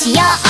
しよう